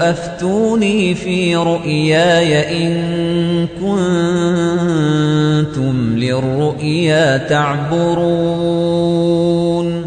أفتوني في رؤياي إن كنتم للرؤيا تعبرون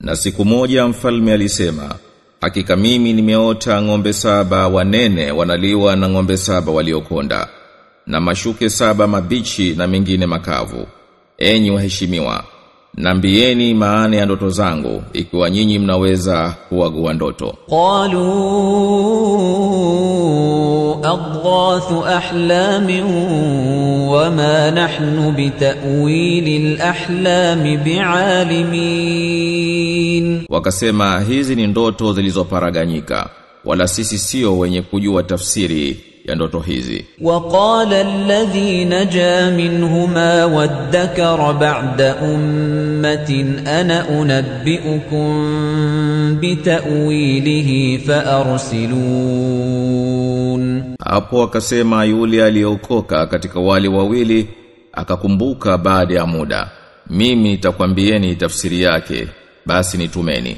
Na siku moja mfalme alisema, hakika mimi nimeota ng'ombe saba wanene wanaliwa na ng'ombe saba waliokonda, na mashuke saba mabichi na mengine makavu. Enyi waheshimiwa, Nambieni maana ya ndoto zangu ikiwa nyinyi mnaweza kuagua ndoto. Qalu adghathu ahlamin wama nahnu bitawili alahlami bialimin, wakasema hizi ni ndoto zilizoparaganyika, wala sisi sio wenye kujua tafsiri ya ndoto hizi. Waqala alladhi naja minhuma waddakara ba'da ummatin ana unabbiukum bitawilihi faarsilun hapo akasema yule aliyeokoka katika wale wawili akakumbuka baada ya muda. Mimi nitakwambieni tafsiri yake basi nitumeni.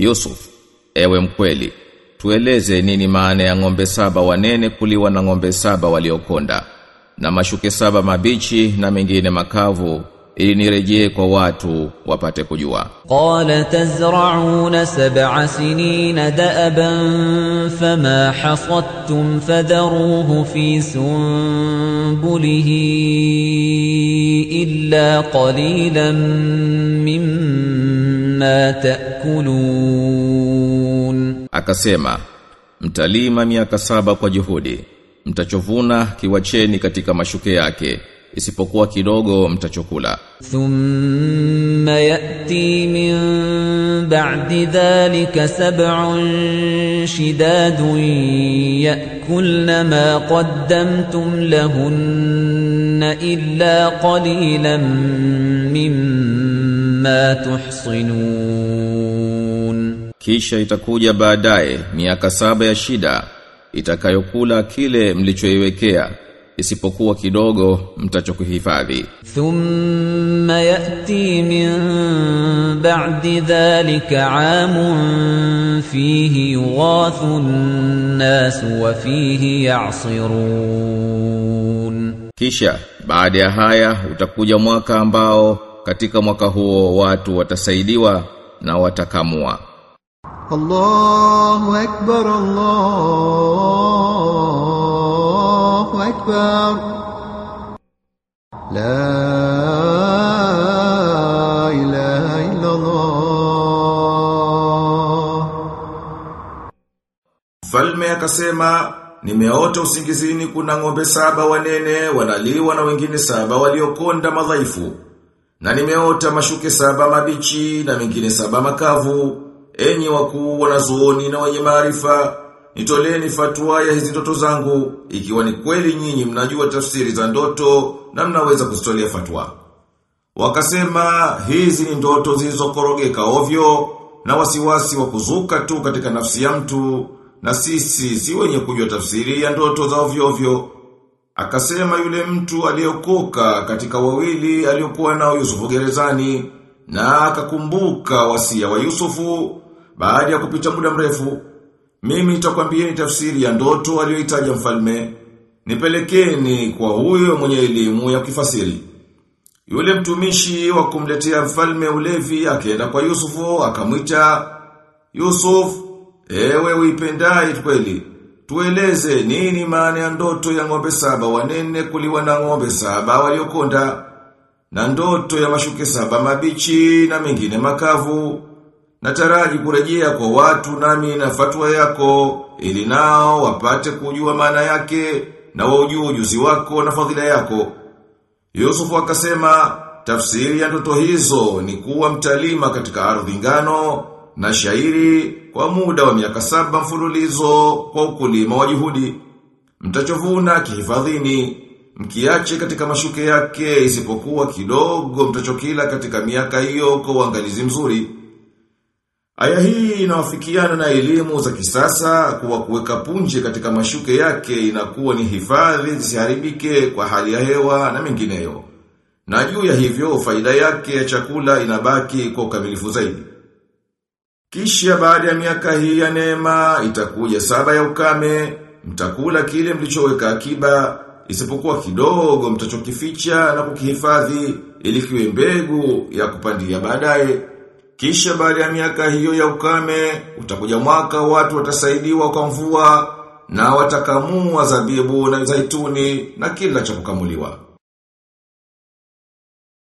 Yusuf, ewe mkweli, tueleze nini maana ya ng'ombe saba wanene kuliwa na ng'ombe saba waliokonda, na mashuke saba mabichi na mengine makavu ili nirejee kwa watu wapate kujua. Qala tazra'una sab'a sinina da'aban fama hasadtum fadharuhu fi sunbulihi illa qalilan mimma mimma taakulun akasema mtalima miaka saba kwa juhudi. Mtachovuna kiwacheni katika mashuke yake. Isipokuwa kidogo mtachokula. Thumma yati min ba'di dhalika sab'un shidadun yakulna ma qaddamtum lahunna illa qalilan mimma ma tuhsinun. Kisha itakuja baadaye miaka saba ya shida itakayokula kile mlichoiwekea. Isipokuwa kidogo mtachokuhifadhi. Thumma yati min ba'di dhalika amun fihi yughathu an-nas wa fihi ya'sirun. Kisha baada ya haya utakuja mwaka ambao katika mwaka huo watu watasaidiwa na watakamua. Allahu akbar Allahu akbar. La ilaha illa Allah Falme akasema nimeota usingizini kuna ng'ombe saba wanene wanaliwa na wengine saba waliokonda madhaifu. Na nimeota mashuke saba mabichi na mengine saba makavu. Enyi wakuu wanazuoni na wenye maarifa, nitoleni fatwa ya hizi ndoto zangu, ikiwa ni kweli nyinyi mnajua tafsiri za ndoto na mnaweza kuzitolea fatwa. Wakasema hizi ni ndoto zilizokorogeka ovyo na wasiwasi wa kuzuka tu katika nafsi ya mtu na sisi si wenye kujua tafsiri ya ndoto za ovyo ovyo. Akasema yule mtu aliyokoka katika wawili aliyokuwa nao Yusufu gerezani na akakumbuka wasia wa Yusufu baada ya kupita muda mrefu. Mimi nitakwambieni tafsiri ya ndoto aliyoitaja mfalme. Nipelekeni kwa huyo mwenye elimu ya kifasiri. Yule mtumishi wa kumletea mfalme ulevi akaenda kwa Yusufu akamwita Yusuf, ewe uipendaye kweli, tueleze nini maana ya ndoto ya ng'ombe saba? Wanene kuliwa na ng'ombe saba waliokonda na ndoto ya mashuke saba mabichi na mengine makavu. Nataraji kurejea kwa watu nami na fatwa yako ili nao wapate kujua maana yake na waujue ujuzi wako na fadhila yako. Yusufu akasema tafsiri ya ndoto hizo ni kuwa mtalima katika ardhi ngano na shairi kwa muda wa miaka saba mfululizo kwa ukulima wa juhudi. Mtachovuna kihifadhini, mkiache katika mashuke yake isipokuwa kidogo mtachokila katika miaka hiyo kwa uangalizi mzuri. Aya hii inawafikiana na elimu za kisasa kuwa kuweka punje katika mashuke yake inakuwa ni hifadhi zisiharibike kwa hali ya hewa na mengineyo. Na juu ya hivyo faida yake ya chakula inabaki kwa ukamilifu zaidi. Kisha baada ya miaka hii ya neema itakuja saba ya ukame, mtakula kile mlichoweka akiba, isipokuwa kidogo mtachokificha na kukihifadhi ili kiwe mbegu ya kupandia baadaye. Kisha baada ya miaka hiyo ya ukame, utakuja mwaka watu watasaidiwa kwa mvua na watakamua zabibu na zaituni na kila cha kukamuliwa.